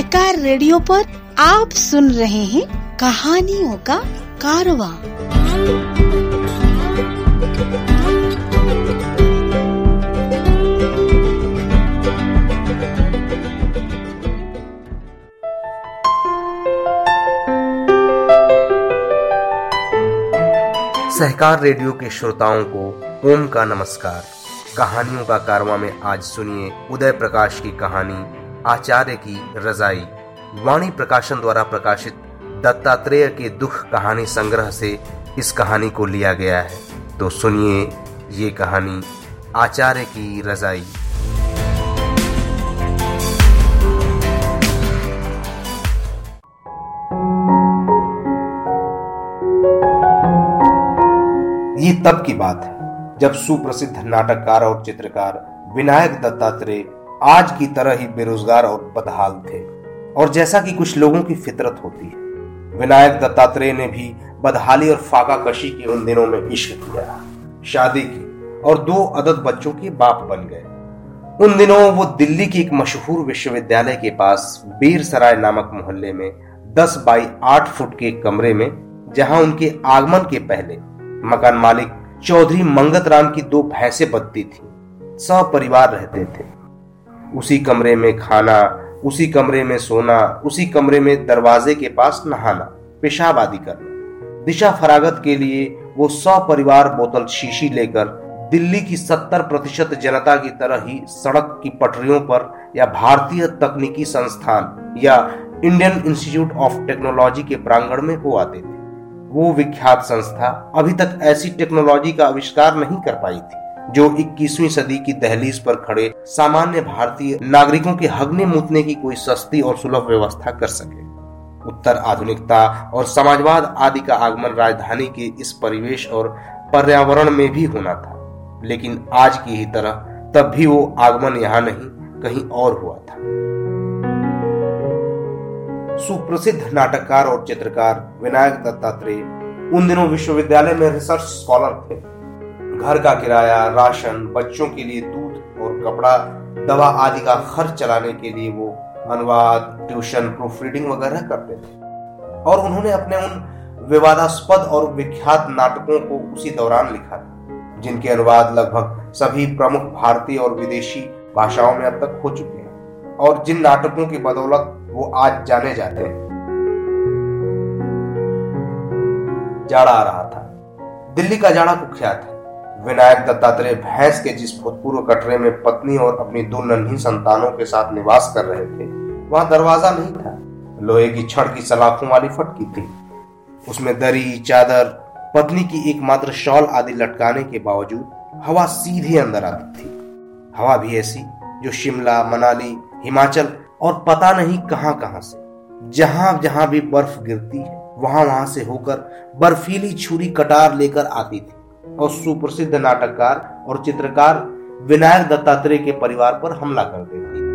सहकार radio पर आप सुन रहे हैं कहानियों का कारवा। सहकार रेडियो के श्रोताओं को ओम का नमस्कार। कहानियों का कारवा में आज सुनिए उदय प्रकाश की कहानी आचार्य की रजाई वाणी प्रकाशन द्वारा प्रकाशित दत्तात्रेय के दुख कहानी संग्रह से इस कहानी को लिया गया है। तो सुनिए ये कहानी आचार्य की रजाई। ये तब की बात है जब सुप्रसिद्ध नाटककार और चित्रकार विनायक दत्तात्रेय आज की तरह ही बेरोजगार और बदहाल थे। और जैसा कि कुछ लोगों की फितरत होती है, विनायक दत्तात्रेय ने भी बदहाली और फाका कशी के उन दिनों में इश्क किया। शादी की और दो अदद बच्चों के बाप बन गए। उन दिनों वो दिल्ली की एक मशहूर विश्वविद्यालय के पास बीर सराय नामक मोहल्ले में 10 बाई 8 फुट के कमरे में, जहाँ उनके आगमन के पहले मकान मालिक चौधरी मंगत राम की दो भैंसे बदती थी। सब परिवार रहते थे। उसी कमरे में खाना, उसी कमरे में सोना, उसी कमरे में दरवाजे के पास नहाना पेशाब आदि करना। दिशा फरागत के लिए वो सौ परिवार बोतल शीशी लेकर दिल्ली की सत्तर प्रतिशत जनता की तरह ही सड़क की पटरियों पर या भारतीय तकनीकी संस्थान या इंडियन इंस्टीट्यूट ऑफ़ टेक्नोलॉजी के प्रांगण में हो आते थे। वो विख्यात संस्था अभी तक ऐसी टेक्नोलॉजी का आविष्कार नहीं कर पाई थी। जो 21वीं सदी की दहलीज पर खड़े सामान्य भारतीय नागरिकों के हगने मुतने की कोई सस्ती और सुलभ व्यवस्था कर सके। उत्तर आधुनिकता और समाजवाद आदि का आगमन राजधानी के इस परिवेश और पर्यावरण में भी होना था। लेकिन आज की ही तरह तब भी वो आगमन यहाँ नहीं, कहीं और हुआ था। सुप्रसिद्ध नाटककार और चित्रकार विनायक दत्तात्रेय उन दिनों विश्वविद्यालय में रिसर्च स्कॉलर थे। घर का किराया, राशन, बच्चों के लिए दूध और कपड़ा, दवा आदि का खर्च चलाने के लिए वो अनुवाद, ट्यूशन प्रूफ रीडिंग वगैरह करते थे। और उन्होंने अपने उन विवादास्पद और विख्यात नाटकों को उसी दौरान लिखा था, जिनके अनुवाद लगभग सभी प्रमुख भारतीय और विदेशी भाषाओं में अब तक हो चुके हैं। और जिन नाटकों की बदौलत वो आज जाने जाते हैं। जाड़ा आ रहा था। दिल्ली का जाड़ा कुख्यात है। विनायक दत्तात्रेय भैंस के जिस भूतपूर्व कटरे में पत्नी और अपनी दो नन्ही संतानों के साथ निवास कर रहे थे, वहाँ दरवाज़ा नहीं था। लोहे की छड़ की सलाखों वाली फटकी थी। उसमें दरी, चादर, पत्नी की एकमात्र शॉल आदि लटकाने के बावजूद हवा सीधे अंदर आती थी। हवा भी ऐसी जो शिमला, मनाली, हिमाचल और पता नहीं कहाँ कहाँ से, जहाँ जहाँ भी बर्फ़ गिरती है, वहाँ वहाँ से होकर बर्फीली छुरी कटार लेकर आती थी। और सुप्रसिद्ध नाटककार और चित्रकार विनायक दत्तात्रेय के परिवार पर हमला कर देती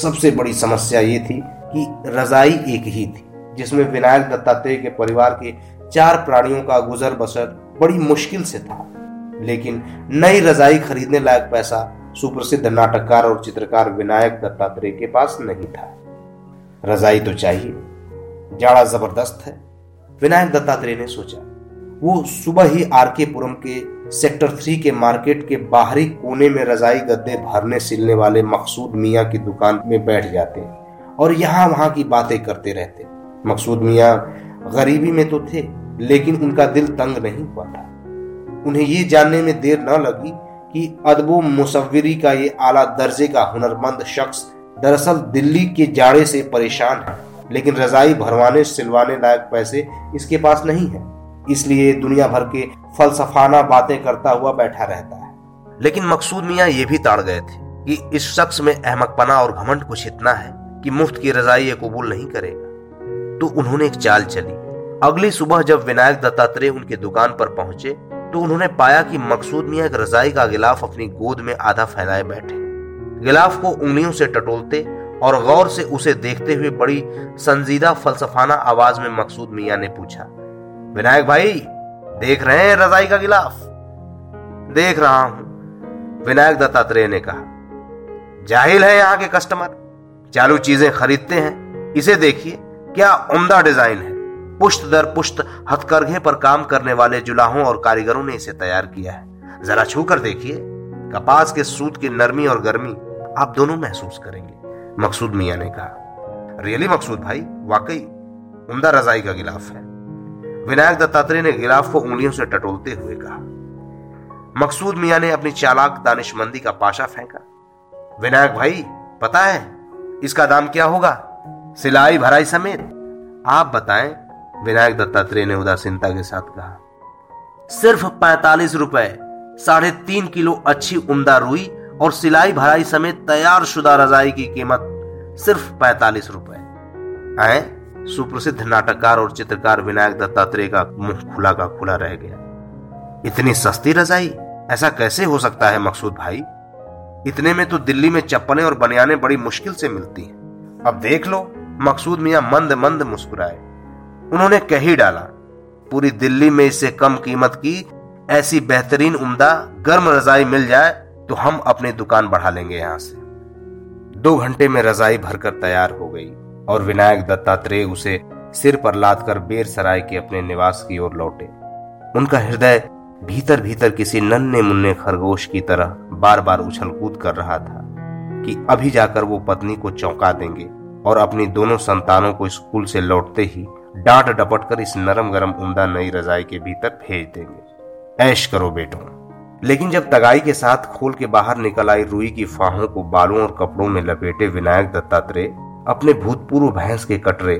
सबसे बड़ी समस्या ये थी कि रजाई एक ही थी, जिसमें विनायक दत्तात्रेय के परिवार के चार प्राणियों का गुजर बसर बड़ी मुश्किल से था। लेकिन नई रजाई खरीदने लायक पैसा सुप्रसिद्ध नाटककार और चित्रकार विनायक दत्तात्रेय के पास नहीं था। रजाई तो चाहिए, जाड़ा ज़बरदस्त है। विनायक दत्तात्रेय ने सोचा, वो सुबह ही आरके पुरम के सेक्टर थ्री के मार्केट के बाहरी कोने में रजाई गद्दे भरने सिलने वाले मकसूद मियाँ की दुकान में बैठ जाते और यहाँ वहाँ की बातें करते रहते मकसूद मियाँ गरीबी में तो थे, लेकिन उनका दिल तंग नहीं हुआ था। उन्हें ये जानने में देर न लगी कि अदबो मुसविरी का ये आला दर्जे का हुनरमंद शख्स दरअसल दिल्ली के जाड़े से परेशान है। लेकिन रजाई भरवाने, सिलवाने लायक पैसे इसके पास नहीं है। इसलिए दुनिया भर के फलसफाना बातें करता हुआ बैठा रहता है। लेकिन मकसूद मियाँ ये भी ताड़ गए थे कि इस शख्स में अहमकपना और घमंड कुछ इतना है कि मुफ़्त की रजाई ये कबूल नहीं करेगा। तो उन्होंने एक चाल चली। अगली सुबह जब विनायक दत्तात्रेय उनके दुकान पर पहुँचे तो उन्होंने पाया कि मकसूद मियाँ एक रजाई का गिलाफ अपनी गोद में आधा फैलाए बैठे। गिलाफ को उंगलियों से टटोलते और गौर से उसे देखते हुए बड़ी संजीदा फलसफाना आवाज़ में मकसूद मियाँ ने पूछा, विनायक भाई, देख रहे हैं रजाई का गिलाफ? देख रहा हूँ, विनायक दत्तात्रेय ने कहा। जाहिल है यहाँ के कस्टमर, चालू चीज़ें खरीदते हैं, इसे देखिए, क्या उम्दा डिज़ाइन है। पुष्ट दर पुष्ट हथकरघे पर काम करने वाले जुलाहों और कारीगरों ने इसे तैयार किया है। जरा छू कर देखिए, कपास के सूत की नरमी और गर्मी आप दोनों महसूस करेंगे। मकसूद मियाँ ने कहा। रियली मकसूद भाई? वाकई, उम्दा रजाई का गिलाफ है। विनायक दत्तात्रेय ने गिलाफ को उंगलियों से टटोलते हुए कहा। मकसूद मियाँ ने अपनी चालाक दानिशमंदी का पाशा फेंका। विनायक भाई, पता है, इसका दाम क्या होगा? सिलाई भराई समेत? आप बताएँ, विनायक दत्तात्रेय ने उदासीनता के साथ कहा। सिर्फ़ पैतालीस रुपए, साढ़े तीन किलो अच्छी उम्दा रुई और सिलाई भराई समेत तैयार शुदा रजाई की कीमत सिर्फ़ पैतालीस रुपए। आए सुप्रसिद्ध नाटककार और चित्रकार विनायक दत्तात्रेय का मुँह खुला का खुला रह गया। इतनी सस्ती रजाई? ऐसा कैसे हो सकता है, मकसूद भाई? इतने में तो दिल्ली में चप्पलें और बनियाने बड़ी मुश्किल से मिलती हैं। अब देख लो, मकसूद मियाँ मंद मंद मुस्कुराए। उन्होंने कह डाला, पूरी दिल्ली में इससे कम कीमत की ऐसी बेहतरीन उम्दा, गर्म रजाई मिल जाए तो हम अपनी दुकान बढ़ा लेंगे यहाँ से। दो घंटे में रजाई भरकर तैयार हो गई और विनायक दत्तात्रेय उसे सिर पर लाद कर बेर सराय के अपने निवास की ओर लौटे। उनका हृदय भीतर भीतर किसी नन्हे मुन्ने खरगोश की तरह बार बार उछल कूद कर रहा था कि अभी जाकर वो पत्नी को चौंका देंगे और अपनी दोनों संतानों को स्कूल से लौटते ही डांट डपट कर इस नरम गरम उमदा नई रजाई के भीतर भेज देंगे। ऐश करो बेटो। लेकिन जब तगाई के साथ खोल के बाहर निकल आई रुई की फाहों को बालों और कपड़ों में लपेटे विनायक दत्तात्रेय अपने भूतपूर्व भैंस के कटरे,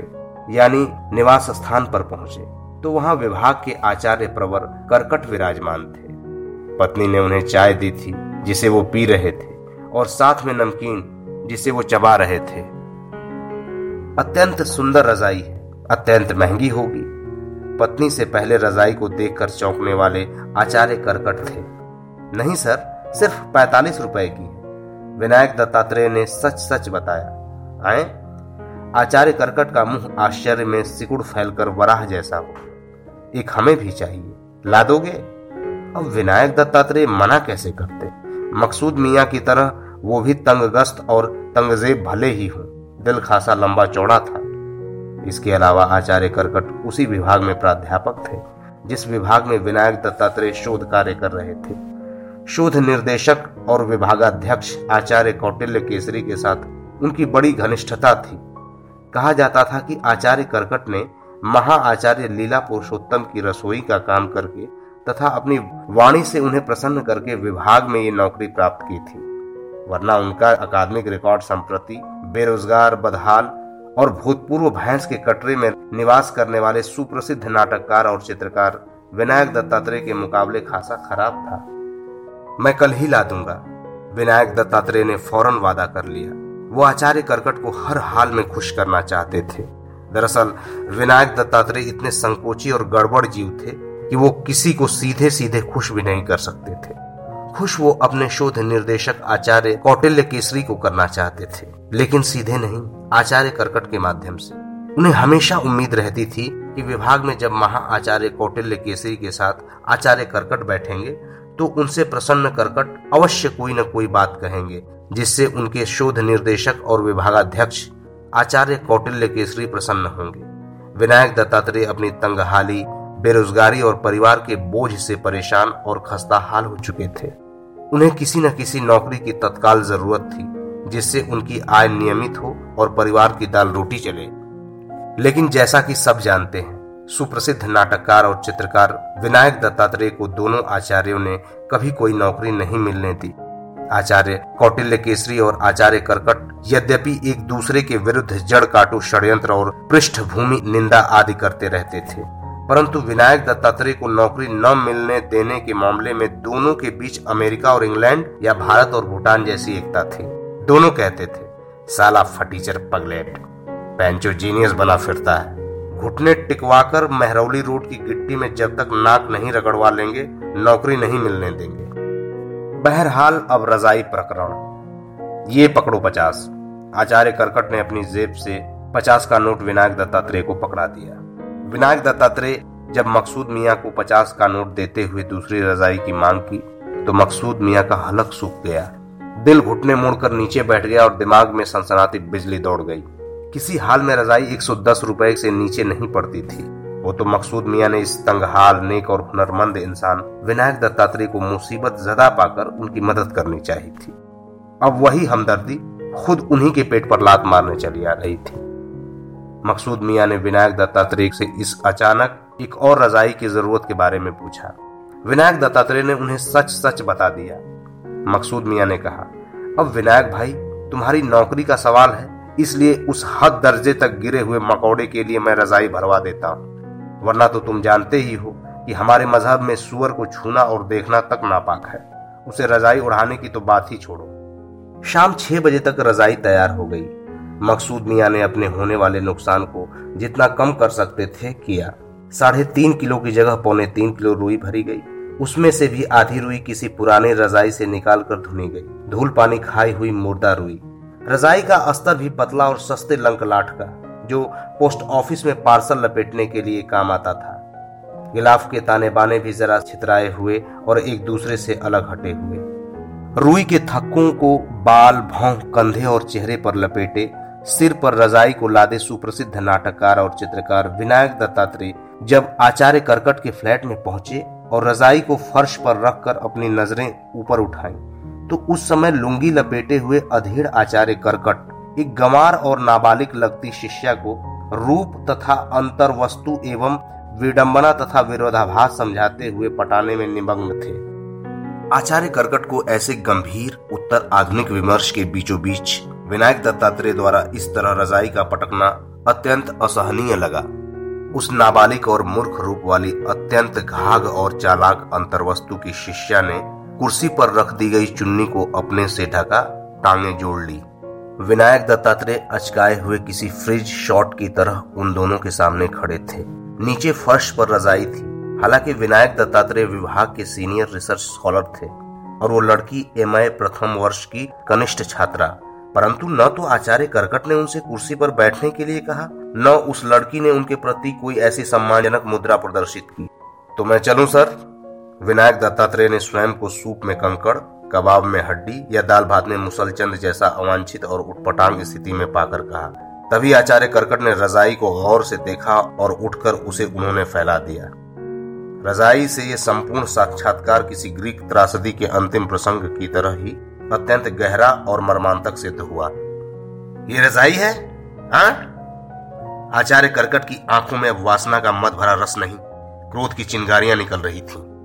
यानी निवास स्थान पर पहुँचे तो वहाँ विभाग के आचार्य प्रवर करकट विराजमान थे। पत्नी ने उन्हें चाय दी थी, जिसे वो पी रहे थे, और साथ में नमकीन, जिसे वो चबा रहे थे। अत्यंत सुंदर रजाई है, अत्यंत महँगी होगी। पत्नी से पहले रजाई को देखकर चौंकने वाले आचार्य करकट थे। नहीं, सर, सिर्फ़ पैतालीस रुपए की। है विनायक दत्तात्रेय ने सच सच बताया। आए, आचार्य करकट का मुँह आश्चर्य में सिकुड़ फैलकर वराह जैसा हो। एक हमें भी चाहिए, ला दोगे? अब विनायक दत्तात्रेय मना कैसे करते? मकसूद मियाँ की तरह वो भी तंगगस्त और तंगजेब भले ही हो, दिल खासा लंबा चौड़ा था। इसके अलावा आचार्य करकट उसी विभाग में प्राध्यापक थे, जिस विभाग में विनायक दत्तात्रेय शोध कार्य कर रहे थे। शोध निर्देशक और विभागाध्यक्ष आचार्य कौटिल्य केसरी के साथ उनकी बड़ी घनिष्ठता थी। कहा जाता था कि आचार्य करकट ने महा आचार्य लीला पुरुषोत्तम की रसोई का काम करके तथा अपनी वाणी से उन्हें प्रसन्न करके विभाग में ये नौकरी प्राप्त की थी। वरना उनका अकादमिक रिकॉर्ड संप्रति बेरोजगार, बदहाल और भूतपूर्व भैंस के कटरे में निवास करने वाले सुप्रसिद्ध नाटककार और चित्रकार विनायक दत्तात्रेय के मुकाबले खासा खराब था। मैं कल ही ला दूँगा। विनायक दत्तात्रेय ने फ़ौरन वादा कर लिया। वो आचार्य करकट को हर हाल में खुश करना चाहते थे। दरअसल, विनायक दत्तात्रेय इतने संकोची और गड़बड़ जीव थे कि वो किसी को सीधे सीधे खुश भी नहीं कर सकते थे। खुश वो अपने शोध निर्देशक आचार्य कौटिल्य केसरी को करना चाहते थे। लेकिन सीधे नहीं, आचार्य करकट के माध्यम से। उन्हें हमेशा उम्मीद रहती थी कि विभाग में जब महा आचार्य कौटिल्य केसरी के साथ आचार्य करकट बैठेंगे तो उनसे प्रसन्न करकट अवश्य कोई न कोई बात कहेंगे, जिससे उनके शोध निर्देशक और विभागाध्यक्ष आचार्य कौटिल्य केसरी प्रसन्न होंगे। विनायक दत्तात्रेय अपनी तंगहाली, बेरोजगारी और परिवार के बोझ से परेशान और खस्ता हाल हो चुके थे। उन्हें किसी न किसी नौकरी की तत्काल ज़रूरत थी, जिससे उनकी आय नियमित हो और परिवार की दाल रोटी चले। लेकिन जैसा कि सब जानते हैं सुप्रसिद्ध नाटककार और चित्रकार विनायक दत्तात्रेय को दोनों आचार्यों ने कभी कोई नौकरी नहीं मिलने दी। आचार्य कौटिल्य केसरी और आचार्य करकट यद्यपि एक दूसरे के विरुद्ध जड़ काटू षड्यंत्र और पृष्ठभूमि निंदा आदि करते रहते थे, परंतु विनायक दत्तात्रेय को नौकरी न मिलने देने के मामले में दोनों के बीच अमेरिका और इंग्लैंड या भारत और भूटान जैसी एकता थी। दोनों कहते थे, साला फटीचर पगलेट, पेंचो जीनियस बना फिरता है। घुटने टिकवाकर मेहरौली रोड की गिट्टी में जब तक नाक नहीं रगड़वा लेंगे, नौकरी नहीं मिलने देंगे। बहरहाल अब रजाई प्रकरण। ये पकड़ो पचास। आचार्य करकट ने अपनी जेब से पचास का नोट विनायक दत्तात्रेय को पकड़ा दिया। विनायक दत्तात्रेय जब मकसूद मियाँ को पचास का नोट देते हुए दूसरी रजाई की मांग की तो मकसूद मियाँ का हलक सूख गया। दिल घुटने मुड़कर नीचे बैठ गया और दिमाग में सनसनाती बिजली दौड़ गई। किसी हाल में रजाई 110 रुपए से नीचे नहीं पड़ती थी। वो तो मकसूद मियाँ ने इस तंगहाल, नेक और हुनरमंद इंसान, विनायक दत्तात्रेय को मुसीबत ज़्यादा पाकर उनकी मदद करनी चाहिए थी। अब वही हमदर्दी खुद उन्हीं के पेट पर लात मारने चली आ रही थी। मकसूद मियाँ ने विनायक दत्तात्रेय से इस अचानक एक और रजाई की ज़रूरत के बारे में पूछा। विनायक दत्तात्रेय ने उन्हें सच सच बता दिया। मकसूद मियाँ ने कहा, अब विनायक भाई, तुम्हारी नौकरी का सवाल है। इसलिए उस हद दर्जे तक गिरे हुए मकौड़े के लिए मैं रजाई भरवा देता हूँ। वरना तो तुम जानते ही हो कि हमारे मज़हब में सुअर को छूना और देखना तक नापाक है। उसे रजाई उड़ाने की तो बात ही छोड़ो। शाम छह बजे तक रजाई तैयार हो गई। मकसूद मियाँ ने अपने होने वाले नुकसान को जितना कम कर सकते थे किया। साढ़े तीन किलो की जगह पौने तीन किलो रुई भरी गई। उसमें से भी आधी रुई किसी पुराने रजाई से निकाल कर धुनी गई। धूल पानी खाई हुई मुर्दा रुई। रजाई का अस्तर भी पतला और सस्ते लंक लाठ का, जो पोस्ट ऑफ़िस में पार्सल लपेटने के लिए काम आता था। गिलाफ के ताने बाने भी जरा छितराए हुए और एक दूसरे से अलग हटे हुए। रुई के थक्कों को बाल भौं कंधे और चेहरे पर लपेटे, सिर पर रजाई को लादे सुप्रसिद्ध नाटककार और चित्रकार विनायक दत्तात्रेय जब आचार्य करकट के फ्लैट में पहुँचे और रजाई को फर्श पर रखकर अपनी नज़रें ऊपर उठाई। तो उस समय लुंगी लपेटे हुए अधेड़ आचार्य करकट, एक गंवार और नाबालिग लगती शिष्या को रूप तथा अंतर वस्तु एवं विडंबना तथा विरोधाभास समझाते हुए पटाने में निमग्न थे। आचार्य करकट को ऐसे गंभीर, उत्तर आधुनिक विमर्श के बीचों बीच विनायक दत्तात्रेय द्वारा इस तरह रजाई का पटकना अत्यंत असहनीय लगा। उस नाबालिग और मूर्ख रूप वाली अत्यंत घाघ और चालाक अंतर्वस्तु की शिष्या ने कुर्सी पर रख दी गई चुन्नी को अपने से ढका टांगे जोड़ ली। विनायक दत्तात्रेय अचकाए हुए किसी फ्रिज शॉट की तरह उन दोनों के सामने खड़े थे। नीचे फर्श पर रजाई थी। हालाँकि विनायक दत्तात्रेय विभाग के सीनियर रिसर्च स्कॉलर थे और वो लड़की एम प्रथम वर्ष की कनिष्ठ छात्रा। परंतु न तो आचार्य करकट ने उनसे कुर्सी पर बैठने के लिए कहा, न उस लड़की ने उनके प्रति कोई ऐसी सम्मानजनक मुद्रा प्रदर्शित की। तो मैं चलूँ, सर? विनायक दत्तात्रेय ने स्वयं को सूप में कंकड़, कबाब में हड्डी या दाल भात में मुसलचंद जैसा अवांछित और उठपटांग स्थिति में पाकर कहा। तभी आचार्य करकट ने रजाई को गौर से देखा और उठकर उसे उन्होंने फैला दिया। रजाई से यह संपूर्ण साक्षात्कार किसी ग्रीक त्रासदी के अंतिम प्रसंग की तरह ही अत्यंत गहरा और मर्मांतक सिद्ध हुआ। ये रजाई है? हा? आचार्य करकट की आँखों में वासना का मत भरा रस नहीं, क्रोध की चिंगारियाँ निकल रही थी।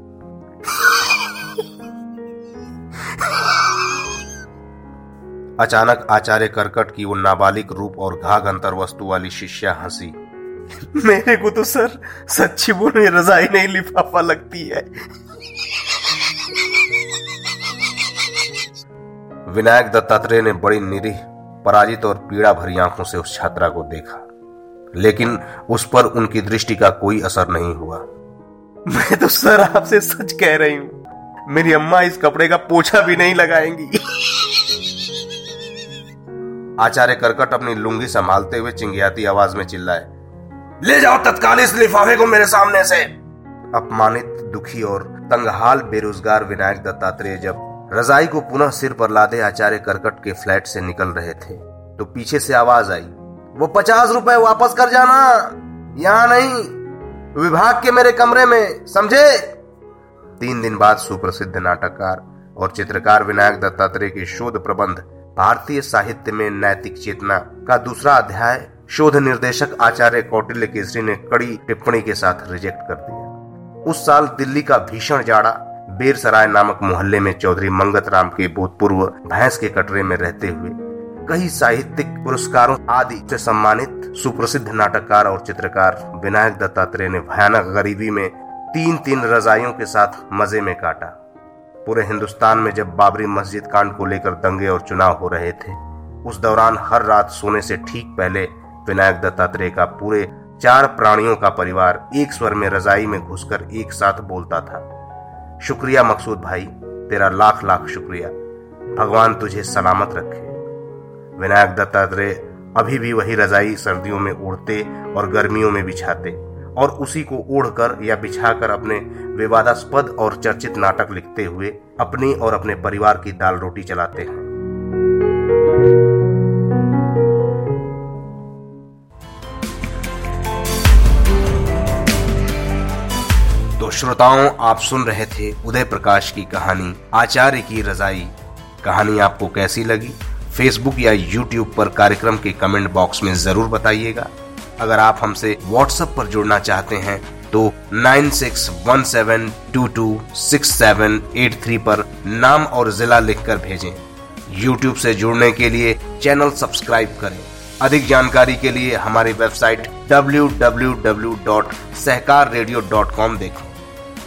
अचानक आचार्य करकट की वो नाबालिग रूप और घाघ अंतर वस्तु वाली शिष्या हँसी। मेरे को तो सर सच्ची बोले रजाई नहीं लिफाफा लगती है। विनायक दत्तात्रेय ने बड़ी निरीह, पराजित और पीड़ा भरी आँखों से उस छात्रा को देखा। लेकिन उस पर उनकी दृष्टि का कोई असर नहीं हुआ। मैं तो सर आपसे सच कह रही हूँ। मेरी अम्मा इस कपड़े का पोछा भी नहीं लगाएँगी। आचार्य करकट अपनी लुंगी संभालते हुए चिंगियाती आवाज़ में चिल्लाए, ले जाओ तत्काल इस लिफाफे को मेरे सामने से! अपमानित, दुखी और तंगहाल बेरोजगार विनायक दत्तात्रेय जब रजाई को पुनः सिर पर लादे आचार्य करकट के फ्लैट से निकल रहे थे तो पीछे से आवाज़ आई, वो पचास रुपए वापस कर जाना! यहाँ नहीं! विभाग के मेरे कमरे में, समझे? तीन दिन बाद सुप्रसिद्ध नाटककार और चित्रकार विनायक दत्तात्रेय के शोध प्रबंध, भारतीय साहित्य में नैतिक चेतना का दूसरा अध्याय, शोध निर्देशक आचार्य कौटिल्य केसरी ने कड़ी टिप्पणी के साथ रिजेक्ट कर दिया। उस साल दिल्ली का भीषण जाड़ा, बेरसराय नामक मोहल्ले में चौधरी मंगत राम के भूतपूर्व भैंस के कटरे में रहते हुए कई साहित्यिक पुरस्कारों आदि से सम्मानित सुप्रसिद्ध नाटककार और चित्रकार विनायक दत्तात्रेय ने भयानक गरीबी में तीन तीन रजाइयों के साथ मज़े में काटा। पूरे हिंदुस्तान में जब बाबरी मस्जिद कांड को लेकर दंगे और चुनाव हो रहे थे, उस दौरान हर रात सोने से ठीक पहले विनायक दत्तात्रेय का पूरे चार प्राणियों का परिवार एक स्वर में रजाई में घुसकर एक साथ बोलता था, शुक्रिया मकसूद भाई, तेरा लाख लाख शुक्रिया। भगवान तुझे सलामत रखे। विनायक दत्तात्रेय अभी भी वही रजाई सर्दियों में उड़ते और गर्मियों में बिछाते और उसी को ओढ़कर या बिछाकर अपने विवादास्पद और चर्चित नाटक लिखते हुए अपनी और अपने परिवार की दाल रोटी चलाते हैं। तो श्रोताओं, आप सुन रहे थे उदय प्रकाश की कहानी, आचार्य की रजाई। कहानी आपको कैसी लगी? फेसबुक या यूट्यूब पर कार्यक्रम के कमेंट बॉक्स में ज़रूर बताइएगा। अगर आप हमसे व्हाट्सएप पर जुड़ना चाहते हैं तो 9617226783 पर नाम और जिला लिखकर भेजें। यूट्यूब से जुड़ने के लिए चैनल सब्सक्राइब करें। अधिक जानकारी के लिए हमारी वेबसाइट www.सहकाररेडियो.com देखें।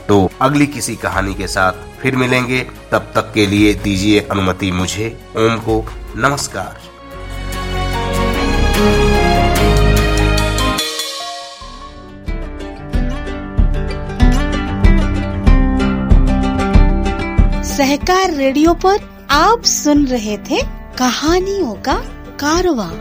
तो अगली किसी कहानी के साथ फिर मिलेंगे। तब तक के लिए दीजिए अनुमति मुझे। ओम को नमस्कार। सहकार रेडियो पर आप सुन रहे थे कहानियों का कारवां।